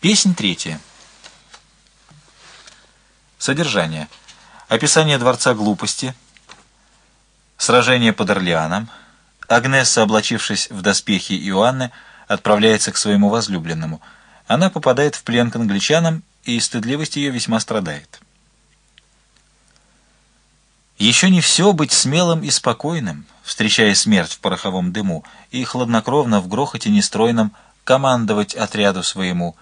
Песнь третья. Содержание. Описание Дворца Глупости. Сражение под Орлеаном. Агнесса, облачившись в доспехи Иоанны, отправляется к своему возлюбленному. Она попадает в плен к англичанам, и стыдливость ее весьма страдает. Еще не все быть смелым и спокойным, встречая смерть в пороховом дыму, и хладнокровно в грохоте нестройном командовать отряду своему.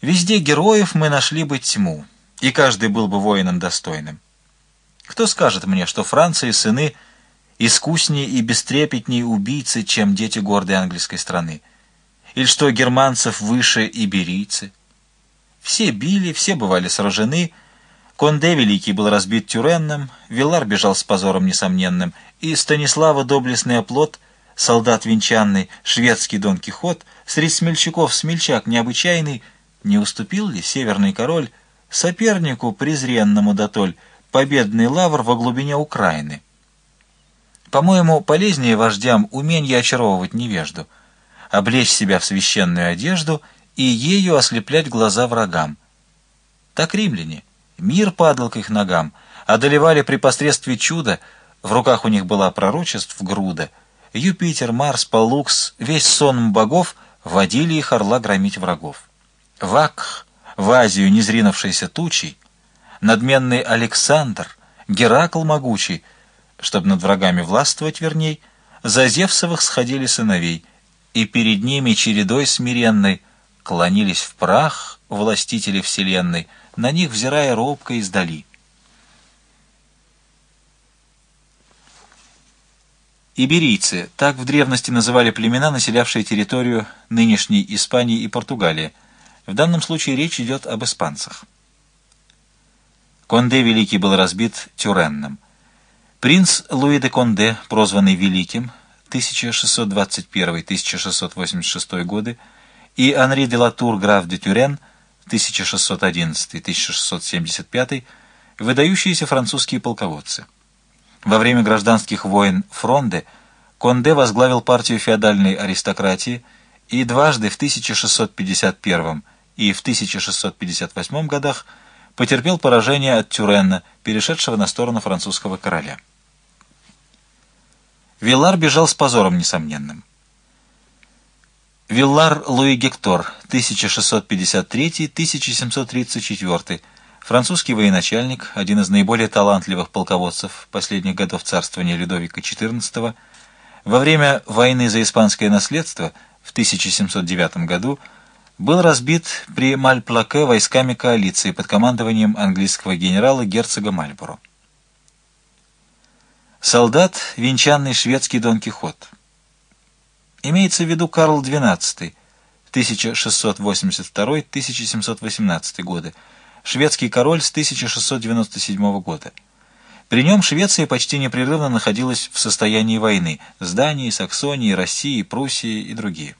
Везде героев мы нашли бы тьму, и каждый был бы воином достойным. Кто скажет мне, что Франции сыны искуснее и бестрепетнее убийцы, чем дети гордой английской страны? Или что германцев выше иберийцы? Все били, все бывали сражены, Конде Великий был разбит Тюренном, Вилар бежал с позором несомненным, и Станислава доблестный оплот, солдат венчанный, шведский Дон Кихот, среди смельчаков смельчак необычайный, не уступил ли северный король сопернику презренному дотоль победный лавр во глубине Украины? По-моему, полезнее вождям уменье очаровывать невежду, облечь себя в священную одежду и ею ослеплять глаза врагам. Так римляне. Мир падал к их ногам, одолевали при посредстве чуда, в руках у них была пророчеств груда. Юпитер, Марс, Палукс, весь сон богов водили их орла громить врагов. Вак, в Азию незринувшийся тучей, надменный Александр, Геракл могучий, чтобы над врагами властвовать верней, за Зевсовых сходили сыновей, и перед ними чередой смиренной клонились в прах властители вселенной, на них взирая робко издали. Иберийцы – так в древности называли племена, населявшие территорию нынешней Испании и Португалии. В данном случае речь идет об испанцах. Конде Великий был разбит Тюренном. Принц Луи де Конде, прозванный Великим, 1621-1686 годы, и Анри де Латур, граф де Тюрен – 1611-1675, выдающиеся французские полководцы. Во время гражданских войн Фронде Конде возглавил партию феодальной аристократии и дважды в 1651 и в 1658 годах потерпел поражение от Тюренна, перешедшего на сторону французского короля. Вилар бежал с позором несомненным. Виллар Луи Гектор, 1653-1734, французский военачальник, один из наиболее талантливых полководцев последних годов царствования Людовика XIV, во время войны за испанское наследство в 1709 году был разбит при Мальплаке войсками коалиции под командованием английского генерала герцога Мальборо. Солдат – венчанный шведский Дон Кихот. Имеется в виду Карл XII, 1682-1718 годы, шведский король с 1697 года. При нем Швеция почти непрерывно находилась в состоянии войны с Данией, Саксонией, Россией, Пруссией и другие.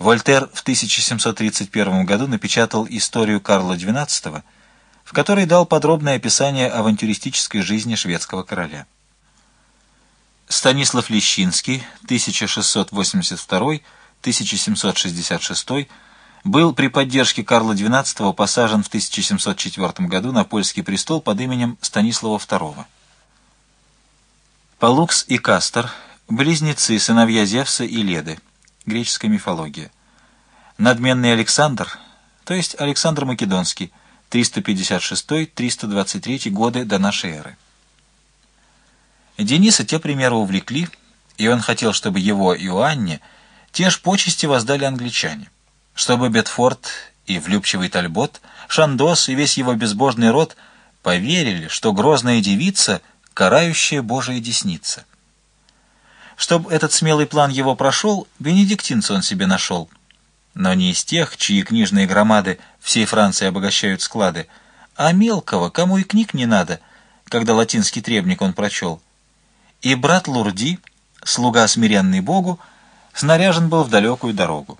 Вольтер в 1731 году напечатал историю Карла XII, в которой дал подробное описание авантюристической жизни шведского короля. Станислав Лещинский, 1682-1766, был при поддержке Карла XII посажен в 1704 году на польский престол под именем Станислава II. Палукс и Кастор – близнецы, сыновья Зевса и Леды, греческая мифология. Надменный Александр, то есть Александр Македонский, 356-323 годы до нашей эры. Дениса те примеры увлекли, и он хотел, чтобы его Иоанне те ж почести воздали англичане, чтобы Бетфорд и влюбчивый Тальбот, Шандос и весь его безбожный род поверили, что грозная девица — карающая Божия десница. Чтобы этот смелый план его прошел, бенедиктинца он себе нашел. Но не из тех, чьи книжные громады всей Франции обогащают склады, а мелкого, кому и книг не надо, когда латинский требник он прочел — и брат Лурди, слуга смиренный Богу, снаряжен был в далекую дорогу.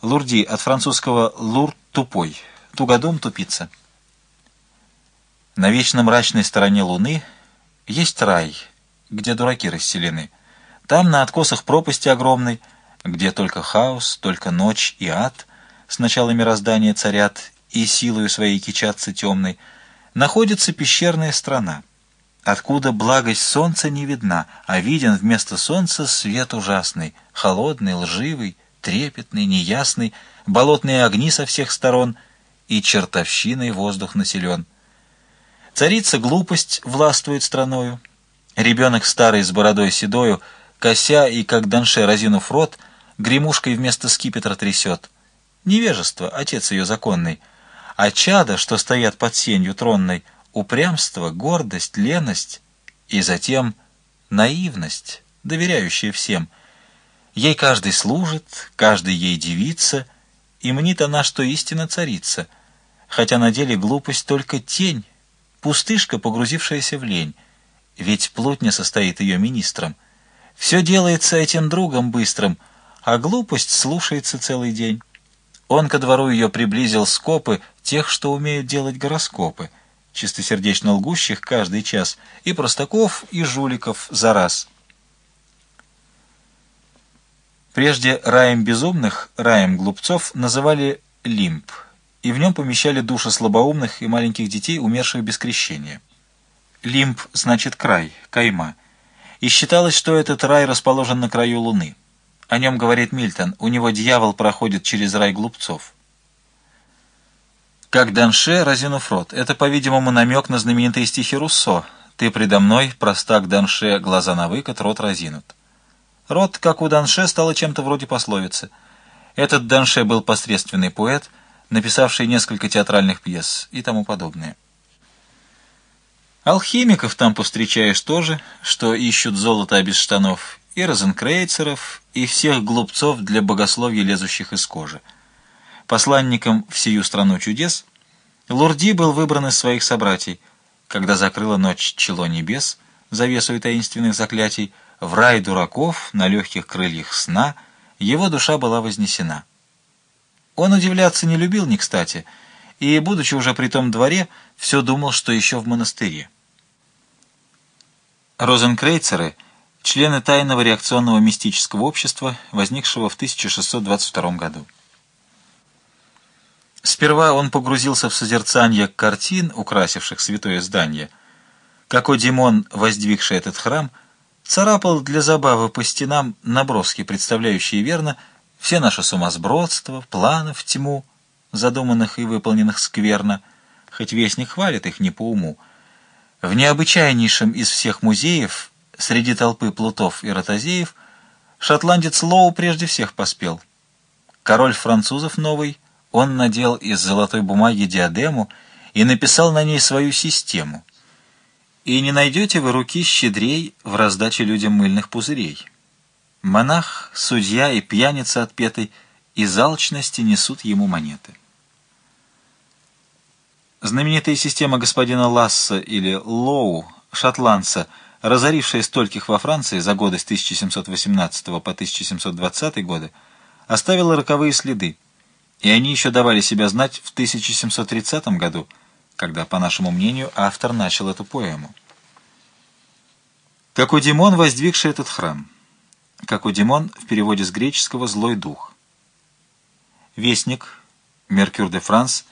Лурди от французского «лур» — тупой, тугодум — тупица. На вечно мрачной стороне луны есть рай, где дураки расселены. Там, на откосах пропасти огромной, где только хаос, только ночь и ад, сначала мироздание царят и силою своей кичатся темной, находится пещерная страна, откуда благость солнца не видна, а виден вместо солнца свет ужасный, холодный, лживый, трепетный, неясный, болотные огни со всех сторон, и чертовщиной воздух населен. Царица глупость властвует страною, ребенок старый с бородой седою, кося и, как Данше, разинув рот, гремушкой вместо скипетра трясет. Невежество, отец ее законный, а чада, что стоят под сенью тронной, упрямство, гордость, леность и затем наивность, доверяющая всем — Ей каждый служит, каждый ей девица, и мнит она, что истина царица, хотя на деле глупость только тень, пустышка, погрузившаяся в лень, ведь плотня состоит ее министром. Все делается этим другом быстрым, а глупость слушается целый день. Он ко двору ее приблизил скопы тех, что умеют делать гороскопы, чистосердечно лгущих каждый час, и простаков, и жуликов за раз. Прежде раем безумных, раем глупцов называли лимб, и в нем помещали души слабоумных и маленьких детей, умерших без крещения. Лимб значит край, кайма, и считалось, что этот рай расположен на краю Луны. О нем говорит Мильтон, у него дьявол проходит через рай глупцов. Как Данше, разинув рот, это, по-видимому, намек на знаменитые стихи Руссо «Ты предо мной, простак Данше, глаза на выкат, рот разинут». Род, как у Данше, стало чем-то вроде пословицы. Этот Данше был посредственный поэт, написавший несколько театральных пьес и тому подобное. Алхимиков там повстречаешь тоже, что ищут золото без штанов, и розенкрейцеров, и всех глупцов для богословия, лезущих из кожи. Посланником в сию страну чудес Лурди был выбран из своих собратьей, когда закрыла ночь чело небес, завесой таинственных заклятий, в рай дураков на легких крыльях сна его душа была вознесена. Он удивляться не любил не кстати, и, будучи уже при том дворе, все думал, что еще в монастыре. Розенкрейцеры — члены тайного реакционного мистического общества, возникшего в 1622 году. Сперва он погрузился в созерцание картин, украсивших святое здание. Какой Димон, воздвигший этот храм — царапал для забавы по стенам наброски, представляющие верно все наши сумасбродства, планы в тьму, задуманных и выполненных скверно, хоть вестник хвалит их не по уму. В необычайнейшем из всех музеев, среди толпы плутов и ротозеев, шотландец Лоу прежде всех поспел. Король французов новый, он надел из золотой бумаги диадему и написал на ней свою систему — и не найдете вы руки щедрей в раздаче людям мыльных пузырей. Монах, судья и пьяница отпетый из алчности несут ему монеты. Знаменитая система господина Ласса или Лоу, шотландца, разорившая стольких во Франции за годы с 1718 по 1720 годы, оставила роковые следы, и они еще давали себя знать в 1730 году, когда, по нашему мнению, автор начал эту поэму. Как у Димон, воздвигший этот храм. Как у Димон в переводе с греческого «злой дух». Вестник, Меркюр де Франс,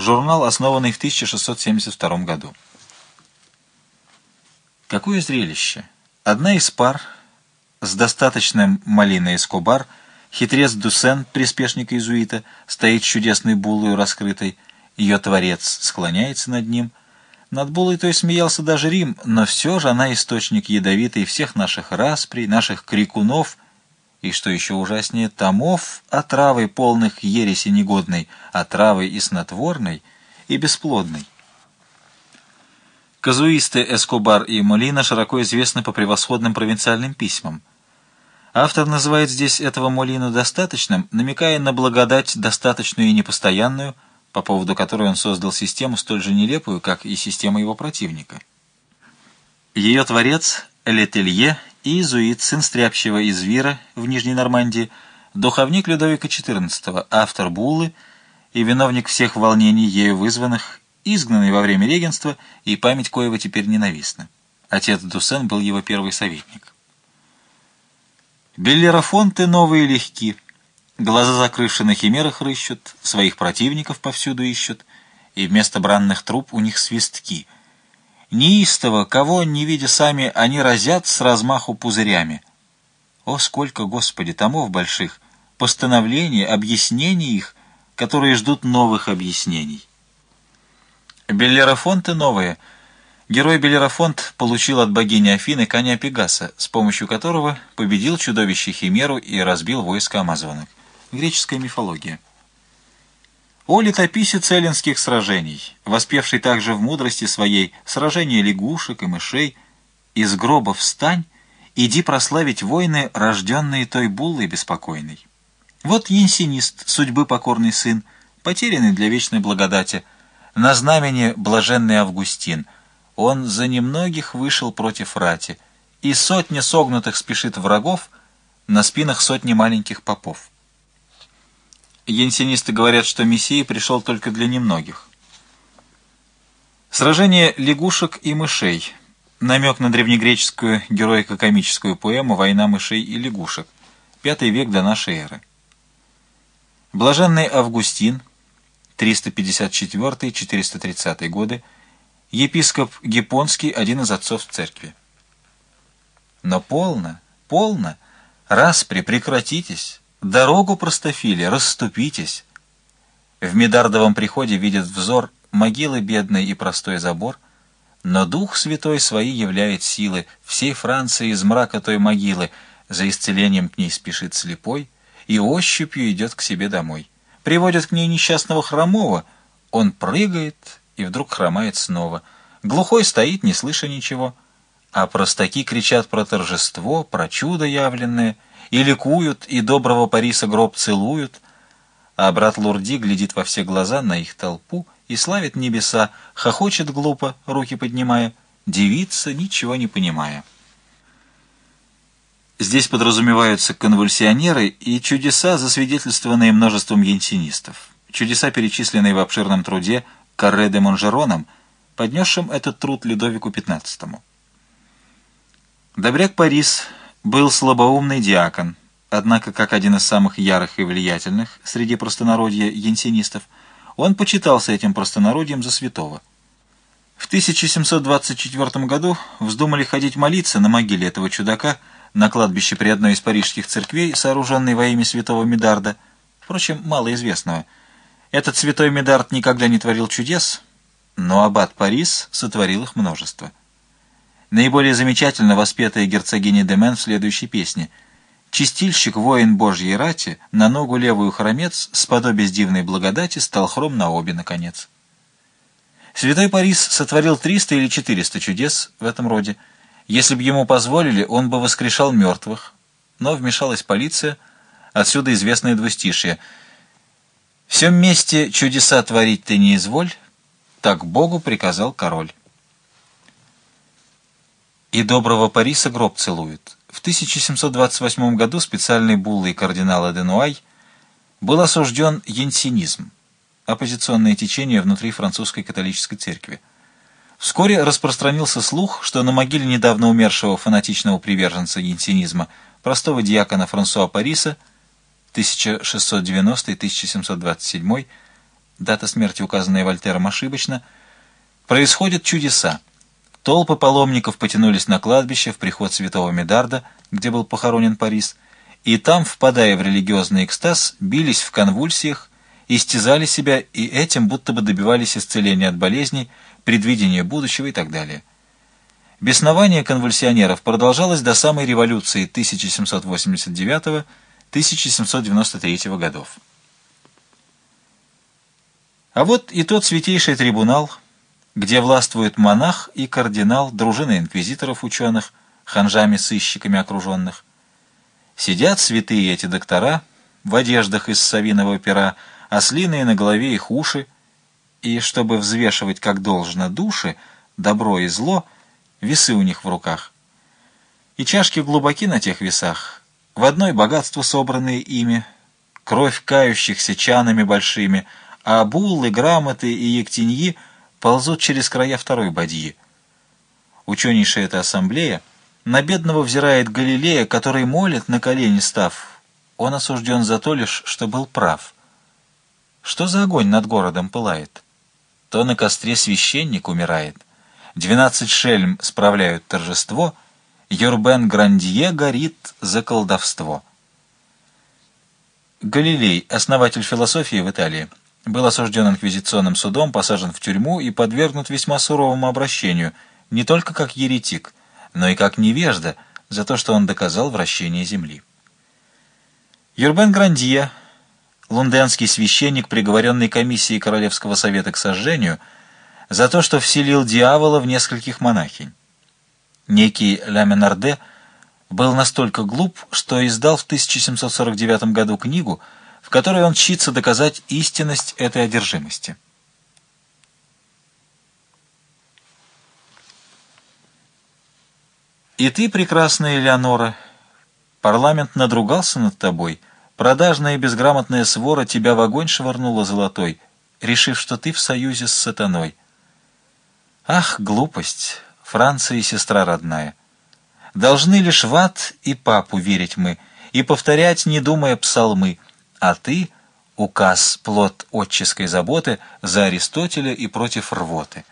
журнал, основанный в 1672 году. Какое зрелище! Одна из пар с достаточным малиной Эскобар, хитрец Дусен, приспешник иезуита, стоит чудесной буллою раскрытой, ее творец склоняется над ним. Над буллой той смеялся даже Рим, но все же она источник ядовитый всех наших расприй, наших крикунов, и, что еще ужаснее, томов отравой полных ереси негодной, отравой и снотворной, и бесплодной. Казуисты Эскобар и Молина широко известны по превосходным провинциальным письмам. Автор называет здесь этого Молину достаточным, намекая на благодать достаточную и непостоянную – по поводу которой он создал систему столь же нелепую, как и система его противника. Ее творец Летелье и иезуит, сын стряпчего из Вира в Нижней Нормандии, духовник Людовика XIV, автор Буллы и виновник всех волнений, ею вызванных, изгнанный во время регенства, и память коего теперь ненавистна. Отец Дусен был его первый советник. Беллерафонты новые легки, глаза закрывши на химерах рыщут, своих противников повсюду ищут, и вместо бранных труб у них свистки. Неистово, кого, не видя сами, они разят с размаху пузырями. О, сколько, Господи, томов больших, постановлений, объяснений их, которые ждут новых объяснений. Беллерафонты новые — Герой Белерафонт получил от богини Афины коня Пегаса, с помощью которого победил чудовище Химеру и разбил войско амазонок. Греческая мифология. О летописец эллинских сражений, воспевший также в мудрости своей сражения лягушек и мышей, из гроба встань, иди прославить войны, рожденные той буллой беспокойной. Вот янсинист, судьбы покорный сын, потерянный для вечной благодати, на знамени блаженный Августин — он за немногих вышел против рати, и сотня согнутых спешит врагов, на спинах сотни маленьких попов. Янсенисты говорят, что Мессия пришел только для немногих. Сражение лягушек и мышей. Намек на древнегреческую героико-комическую поэму «Война мышей и лягушек». Пятый век до нашей эры. Блаженный Августин, 354-430 годы, епископ Гипонский, один из отцов церкви. Но полно, полно, распри, прекратитесь, дорогу простофили, расступитесь. В Медардовом приходе видят взор могилы бедной и простой забор, но Дух Святой свои являет силы, всей Франции из мрака той могилы, за исцелением к ней спешит слепой и ощупью идет к себе домой. Приводят к ней несчастного хромого, он прыгает и вдруг хромает снова. Глухой стоит, не слыша ничего. А простаки кричат про торжество, про чудо явленное, и ликуют, и доброго Париса гроб целуют. А брат Лурди глядит во все глаза на их толпу и славит небеса, хохочет глупо, руки поднимая, девица, ничего не понимая. Здесь подразумеваются конвульсионеры и чудеса, засвидетельствованные множеством янсинистов. Чудеса, перечисленные в обширном труде Карре де Монжероном, поднесшим этот труд Людовику XV. Добряк Парис был слабоумный диакон, однако, как один из самых ярых и влиятельных среди простонародья янсенистов, он почитался этим простонародьем за святого. В 1724 году вздумали ходить молиться на могиле этого чудака на кладбище при одной из парижских церквей, сооруженной во имя святого Медарда, впрочем, малоизвестного, этот святой Медард никогда не творил чудес, но аббат Парис сотворил их множество. Наиболее замечательно воспетая герцогиня Демен в следующей песне «Чистильщик, воин Божьей рати, на ногу левую хромец, сподобясь дивной благодати, стал хром на обе, наконец». Святой Парис сотворил 300 или 400 чудес в этом роде. Если бы ему позволили, он бы воскрешал мертвых. Но вмешалась полиция, отсюда известное двустишие – всем месте чудеса творить ты не изволь, так Богу приказал король. И доброго Париса гроб целует. В 1728 году специальной буллой кардинала Денуай был осужден янсинизм, оппозиционное течение внутри французской католической церкви. Вскоре распространился слух, что на могиле недавно умершего фанатичного приверженца янсинизма, простого диакона Франсуа Париса, 1690-1727, дата смерти, указанная Вольтером ошибочно, происходят чудеса. Толпы паломников потянулись на кладбище в приход святого Медарда, где был похоронен Парис, и там, впадая в религиозный экстаз, бились в конвульсиях, истязали себя и этим будто бы добивались исцеления от болезней, предвидения будущего и так далее. Беснование конвульсионеров продолжалось до самой революции 1789 года, 1793 годов. А вот и тот святейший трибунал, где властвует монах и кардинал, дружина инквизиторов-ученых, ханжами-сыщиками окруженных. Сидят святые эти доктора в одеждах из совиного пера, ослиные на голове их уши, и, чтобы взвешивать как должно души, добро и зло, весы у них в руках. И чашки глубоки на тех весах, в одной богатство, собранные ими, кровь кающихся чанами большими, а буллы, грамоты и ектеньи ползут через края второй бадьи. Ученейшая эта ассамблея На бедного взирает Галилея, который молит, на колени став. Он осужден за то лишь, что был прав. Что за огонь над городом пылает? То на костре священник умирает. Двенадцать шельм справляют торжество, Юрбен Грандье горит за колдовство. Галилей, основатель философии в Италии, был осужден инквизиционным судом, посажен в тюрьму и подвергнут весьма суровому обращению, не только как еретик, но и как невежда, за то, что он доказал вращение Земли. Юрбен Грандье, лунденский священник, приговоренный комиссией Королевского совета к сожжению, за то, что вселил дьявола в нескольких монахинь. Некий Ля был настолько глуп, что издал в 1749 году книгу, в которой он чится доказать истинность этой одержимости. И ты, прекрасная Элеонора, парламент надругался над тобой, продажная и безграмотная свора тебя в огонь швырнула золотой, решив, что ты в союзе с сатаной. Ах, глупость, Франция и сестра родная! Должны лишь в ад и папу верить мы, и повторять, не думая, псалмы, а ты — указ, плод отческой заботы за Аристотеля и против рвоты.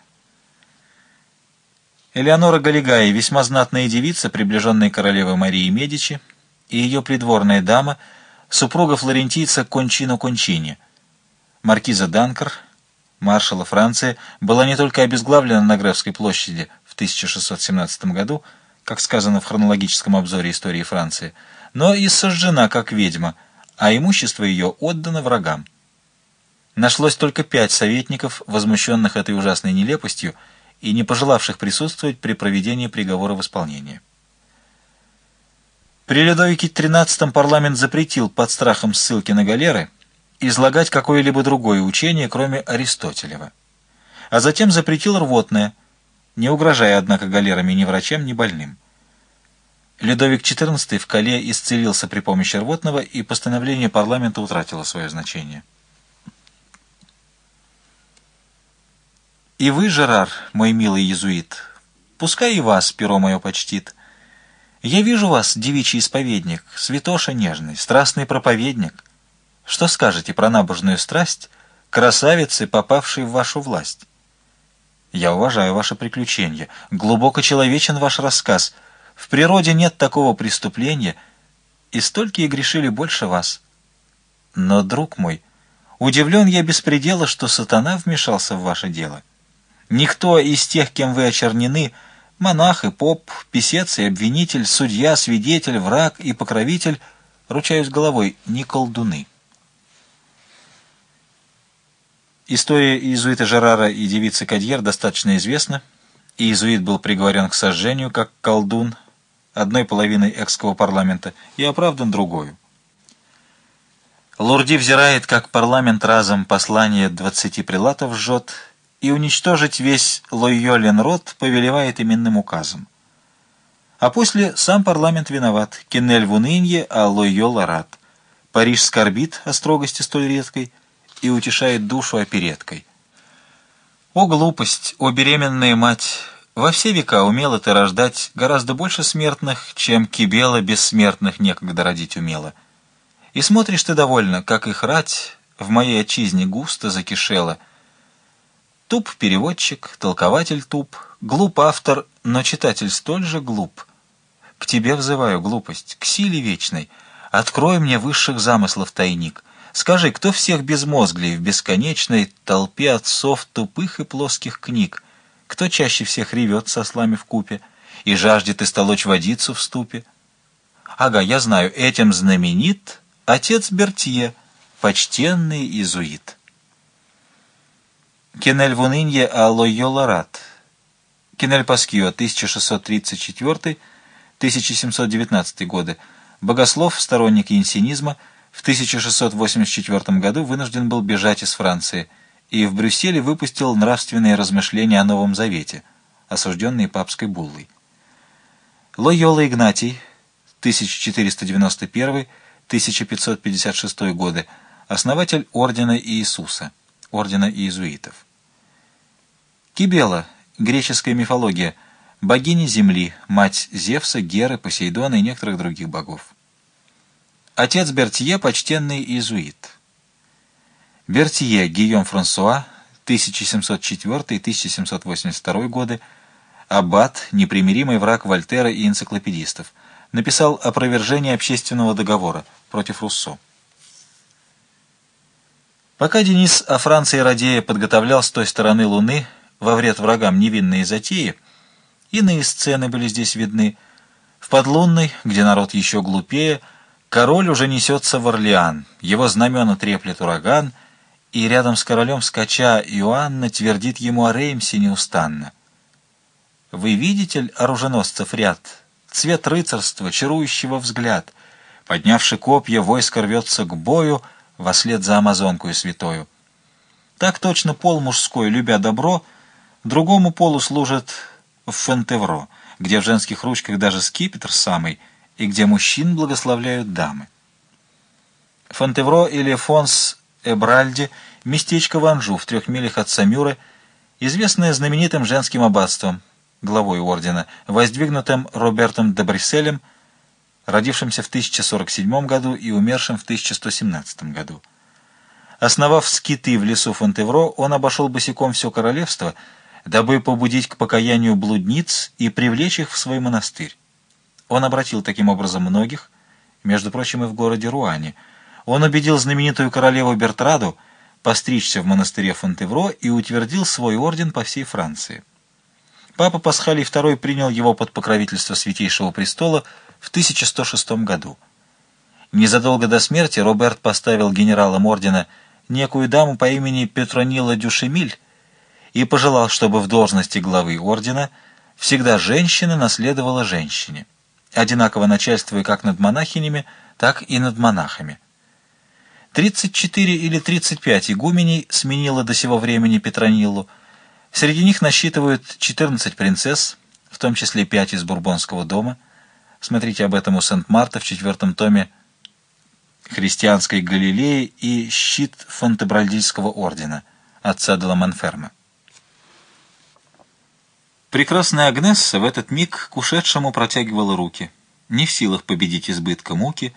Элеонора Галигай, весьма знатная девица, приближенная королевы Марии Медичи, и ее придворная дама, супруга флорентийца Кончино Кончини. Маркиза Данкер, маршала Франции, была не только обезглавлена на Гревской площади в 1617 году, как сказано в хронологическом обзоре истории Франции, но и сожжена как ведьма, а имущество ее отдано врагам. Нашлось только пять советников, возмущенных этой ужасной нелепостью, и не пожелавших присутствовать при проведении приговора в исполнение. При Людовике XIII парламент запретил под страхом ссылки на галеры излагать какое-либо другое учение, кроме Аристотелева. А затем запретил рвотное, не угрожая, однако, галерами ни врачам, ни больным. Людовик XIV в Кале исцелился при помощи рвотного, и постановление парламента утратило свое значение. И вы, Жерар, мой милый иезуит, пускай и вас перо мое почтит. Я вижу вас, девичий исповедник, святоша нежный, страстный проповедник. Что скажете про набожную страсть, красавицы, попавшей в вашу власть? Я уважаю ваше приключение, глубоко человечен ваш рассказ. В природе нет такого преступления, и столькие грешили больше вас. Но, друг мой, удивлен я без предела, что сатана вмешался в ваше дело. Никто из тех, кем вы очернены, монах и поп, писец и обвинитель, судья, свидетель, враг и покровитель, ручаюсь головой, не колдуны. История иезуита Жерара и девицы Кадьер достаточно известна. Иезуит был приговорен к сожжению, как колдун, одной половиной экского парламента, и оправдан другую. Лорди взирает, как парламент разом послание двадцати прилатов жжет, и уничтожить весь Лойолин род повелевает именным указом. А после сам парламент виноват, Кеннель в унынье, а Лойола рад. Париж скорбит о строгости столь редкой и утешает душу опереткой. О глупость, о беременная мать! Во все века умела ты рождать гораздо больше смертных, чем Кибела бессмертных некогда родить умела. И смотришь ты довольно, как их рать в моей отчизне густо закишела — Туп переводчик, толкователь туп, глуп автор, но читатель столь же глуп. К тебе взываю, глупость, к силе вечной. Открой мне высших замыслов тайник. Скажи, кто всех безмозглей в бесконечной толпе отцов тупых и плоских книг? Кто чаще всех ревет со слами в купе и жаждет истолочь водицу в ступе? Ага, я знаю, этим знаменит отец Бертье, почтенный изуит. Кенель в унынье, а Лойола рад. Кенель Паскио, 1634-1719 годы. Богослов, сторонник янсинизма, в 1684 году вынужден был бежать из Франции и в Брюсселе выпустил нравственные размышления о Новом Завете, осужденные папской буллой. Лойола Игнатий, 1491-1556 годы, основатель Ордена Иисуса, Ордена Иезуитов. Кибела, греческая мифология, богини Земли, мать Зевса, Геры, Посейдона и некоторых других богов. Отец Бертье – почтенный иезуит. Бертье Гийом Франсуа, 1704-1782 годы, аббат, непримиримый враг Вольтера и энциклопедистов, написал опровержение общественного договора против Руссо. Пока Денис о Франции Радея подготовлял с той стороны Луны во вред врагам невинные затеи, иные сцены были здесь видны. В Подлунной, где народ еще глупее, король уже несется в Орлеан, его знамена треплет ураган, и рядом с королем скача Иоанна твердит ему о Реймсе неустанно. «Вы видите, оруженосцев ряд, цвет рыцарства, чарующего взгляд, поднявши копья, войско рвется к бою, — вослед за амазонку и святою. Так точно пол мужской, любя добро, другому полу служит в Фентевро, где в женских ручках даже скипетр самый, и где мужчин благословляют дамы. Фонтевро или Фонс Эбральди – местечко в Анжу в трех милях от Самюры, известное знаменитым женским аббатством, главой ордена, воздвигнутым Робертом де Брисселем – родившимся в 1047 году и умершим в 1117 году. Основав скиты в лесу Фонтевро, он обошел босиком все королевство, дабы побудить к покаянию блудниц и привлечь их в свой монастырь. Он обратил таким образом многих, между прочим, и в городе Руане. Он убедил знаменитую королеву Бертраду постричься в монастыре Фонтевро и утвердил свой орден по всей Франции. Папа Пасхалий II принял его под покровительство Святейшего Престола в 1106 году. Незадолго до смерти Роберт поставил генералом ордена некую даму по имени Петронила Дюшемиль и пожелал, чтобы в должности главы ордена всегда женщина наследовала женщине, одинаково начальствуя как над монахинями, так и над монахами. 34 или 35 игуменей сменила до сего времени Петрониллу. Среди них насчитывают 14 принцесс, в том числе 5 из Бурбонского дома – Смотрите об этом у Сент-Марта в четвертом томе «Христианской Галилеи» и «Щит Фонтебральдийского ордена» отца де Ламанферма. Прекрасная Агнесса в этот миг к ушедшему протягивала руки, не в силах победить избытка муки,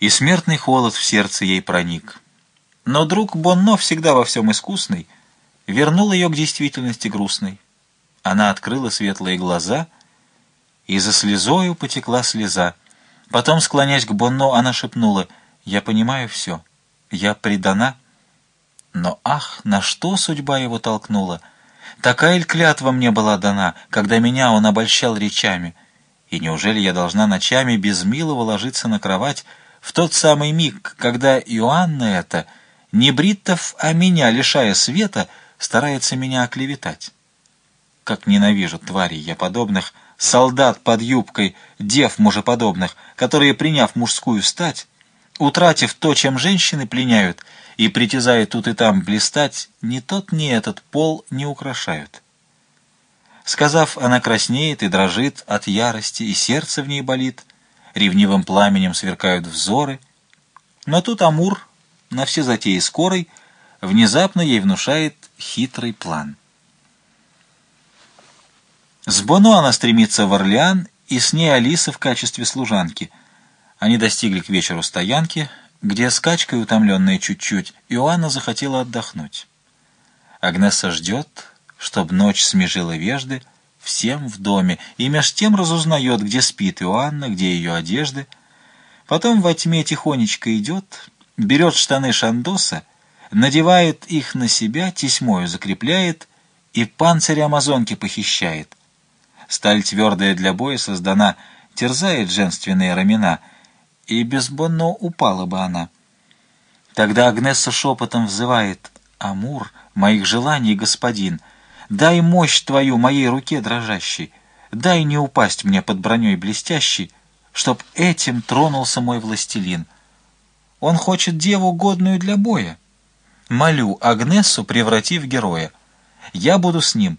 и смертный холод в сердце ей проник. Но друг Бонно, всегда во всем искусный, вернул ее к действительности грустной. Она открыла светлые глаза — и за слезою потекла слеза. Потом, склоняясь к Бонно, она шепнула, «Я понимаю все, я предана». Но ах, на что судьба его толкнула! Такая ль клятва мне была дана, когда меня он обольщал речами? И неужели я должна ночами без милого ложиться на кровать в тот самый миг, когда Иоанна эта, не Бриттов, а меня, лишая света, старается меня оклеветать? Как ненавижу тварей я подобных, — солдат под юбкой, дев мужеподобных, которые, приняв мужскую стать, утратив то, чем женщины пленяют, и притязая тут и там блистать, ни тот, ни этот пол не украшают. Сказав, она краснеет и дрожит от ярости, и сердце в ней болит, ревнивым пламенем сверкают взоры. Но тут Амур, на все затеи скорой, внезапно ей внушает хитрый план — с Боно она стремится в Орлеан, и с ней Алиса в качестве служанки. Они достигли к вечеру стоянки, где скачкой, утомленная чуть-чуть, Иоанна захотела отдохнуть. Агнеса ждет, чтоб ночь смежила вежды, всем в доме, и меж тем разузнает, где спит Иоанна, где ее одежды. Потом во тьме тихонечко идет, берет штаны Шандоса, надевает их на себя, тесьмою закрепляет и панцирь амазонки похищает. Сталь твердая для боя создана, терзает женственные рамена, и безбонно упала бы она. Тогда Агнесса шепотом взывает «Амур, моих желаний, господин, дай мощь твою моей руке дрожащей, дай не упасть мне под броней блестящей, чтоб этим тронулся мой властелин. Он хочет деву, годную для боя. Молю Агнессу преврати в героя. Я буду с ним»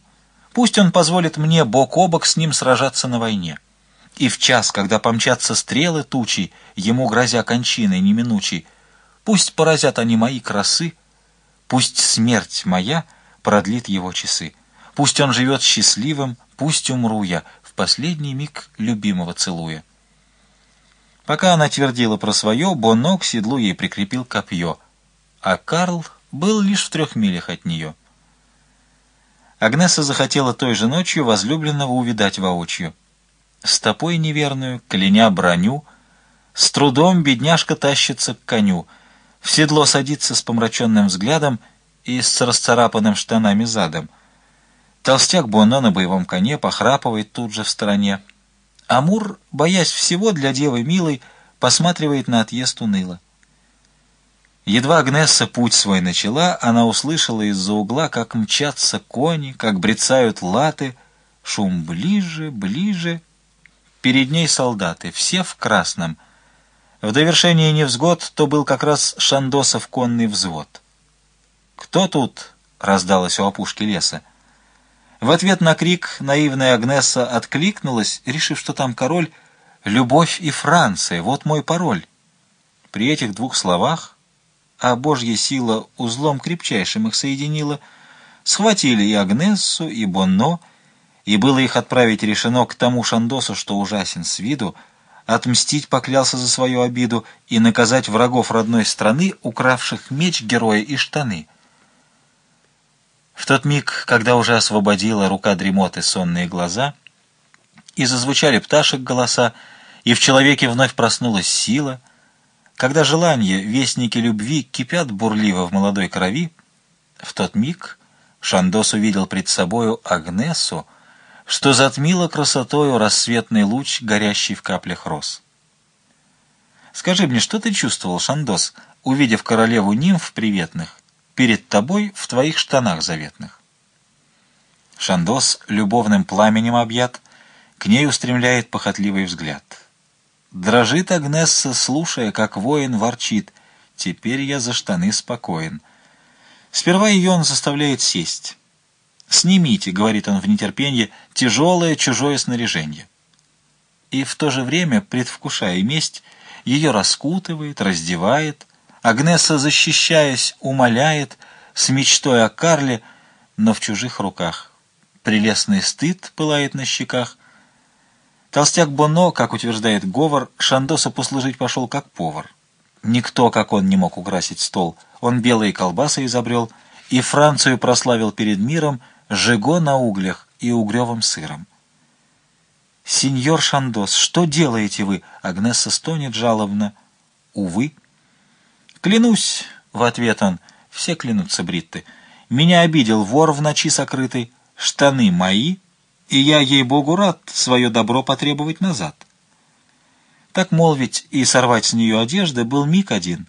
Пусть он позволит мне бок о бок с ним сражаться на войне. И в час, когда помчатся стрелы тучи, ему грозя кончиной неминучей, пусть поразят они мои красы, пусть смерть моя продлит его часы, пусть он живет счастливым, пусть умру я, в последний миг любимого целуя. Пока она твердила про свое, Бонно к седлу ей прикрепил копье, а Карл был лишь в трех милях от нее. Агнеса захотела той же ночью возлюбленного увидать воочию. Стопой неверную, кляня броню, с трудом бедняжка тащится к коню, в седло садится с помраченным взглядом и с расцарапанным штанами задом. Толстяк Бонно на боевом коне похрапывает тут же в стороне. Амур, боясь всего для девы милой, посматривает на отъезд уныло. Едва Агнесса путь свой начала, она услышала из-за угла, как мчатся кони, как брецают латы, шум ближе, ближе. Перед ней солдаты, все в красном. В довершение невзгод то был как раз Шандосов конный взвод. «Кто тут?» — раздалось у опушки леса. В ответ на крик наивная Агнесса откликнулась, решив, что там король «Любовь и Франция, вот мой пароль». При этих двух словах а Божья сила узлом крепчайшим их соединила, схватили и Агнессу, и Бонно, и было их отправить решено к тому Шандосу, что ужасен с виду, отмстить поклялся за свою обиду и наказать врагов родной страны, укравших меч героя и штаны. В тот миг, когда уже освободила рука дремоты сонные глаза, и зазвучали пташек голоса, и в человеке вновь проснулась сила — когда желания, вестники любви, кипят бурливо в молодой крови, в тот миг Шандос увидел пред собою Агнесу, что затмило красотою рассветный луч, горящий в каплях роз. Скажи мне, что ты чувствовал, Шандос, увидев королеву нимф приветных, перед тобой в твоих штанах заветных? Шандос любовным пламенем объят, к ней устремляет похотливый взгляд — Дрожит Агнесса, слушая, как воин ворчит. Теперь я за штаны спокоен. Сперва ее он заставляет сесть. «Снимите», — говорит он в нетерпении, — «тяжелое чужое снаряжение». И в то же время, предвкушая месть, ее раскутывает, раздевает. Агнесса, защищаясь, умоляет, с мечтой о Карле, но в чужих руках. Прелестный стыд пылает на щеках, Толстяк Боно, как утверждает Говор, Шандоса послужить пошел как повар. Никто, как он, не мог украсить стол. Он белые колбасы изобрел и Францию прославил перед миром жего на углях и угревым сыром. «Сеньор Шандос, что делаете вы?» Агнесса стонет жалобно. «Увы». «Клянусь», — в ответ он, — «все клянутся бритты. Меня обидел вор в ночи сокрытый, штаны мои, и я, ей-богу, рад свое добро потребовать назад. Так молвить и сорвать с нее одежды был миг один.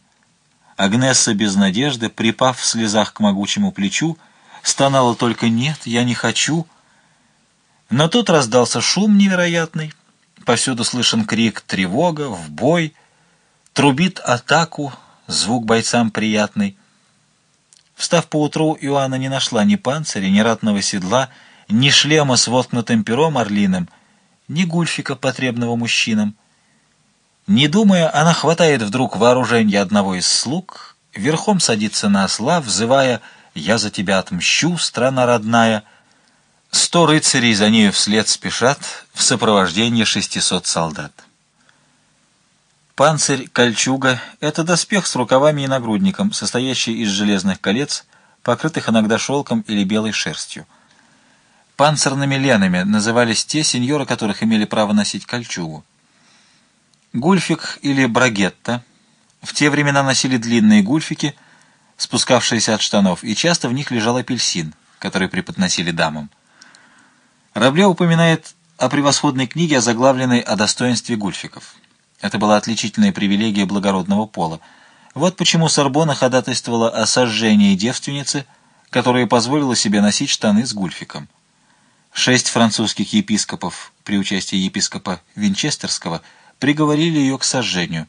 Агнесса без надежды, припав в слезах к могучему плечу, стонала только «нет, я не хочу». Но тут раздался шум невероятный, повсюду слышен крик «тревога», «в бой», трубит атаку, звук бойцам приятный. Встав поутру, Иоанна не нашла ни панциря, ни ратного седла, ни шлема с воткнутым пером орлиным, ни гульфика, потребного мужчинам. Не думая, она хватает вдруг вооружение одного из слуг, верхом садится на осла, взывая «Я за тебя отмщу, страна родная». Сто рыцарей за нею вслед спешат в сопровождении шестисот солдат. Панцирь, кольчуга — это доспех с рукавами и нагрудником, состоящий из железных колец, покрытых иногда шелком или белой шерстью. Панцирными ленами назывались те сеньоры, которых имели право носить кольчугу. Гульфик или брагетта в те времена носили длинные гульфики, спускавшиеся от штанов, и часто в них лежал апельсин, который преподносили дамам. Рабле упоминает о превосходной книге, озаглавленной о достоинстве гульфиков. Это была отличительная привилегия благородного пола. Вот почему Сорбона ходатайствовала о сожжении девственницы, которая позволила себе носить штаны с гульфиком. Шесть французских епископов при участии епископа Винчестерского приговорили ее к сожжению,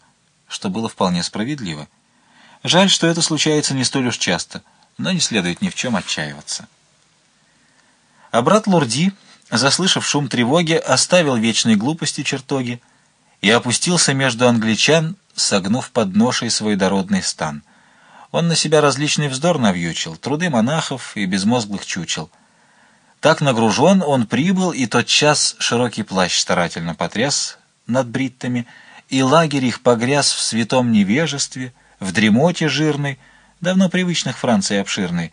что было вполне справедливо. Жаль, что это случается не столь уж часто, но не следует ни в чем отчаиваться. А брат Лурди, заслышав шум тревоги, оставил вечной глупости чертоги и опустился между англичан, согнув под ношей свой дородный стан. Он на себя различный вздор навьючил, труды монахов и безмозглых чучел — Так нагружен он прибыл, и тот час широкий плащ старательно потряс над бриттами, и лагерь их погряз в святом невежестве, в дремоте жирной, давно привычных Франции обширной.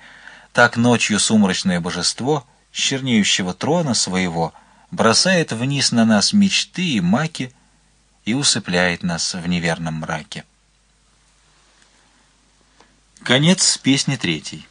Так ночью сумрачное божество чернеющего трона своего бросает вниз на нас мечты и маки и усыпляет нас в неверном мраке. Конец песни третьей.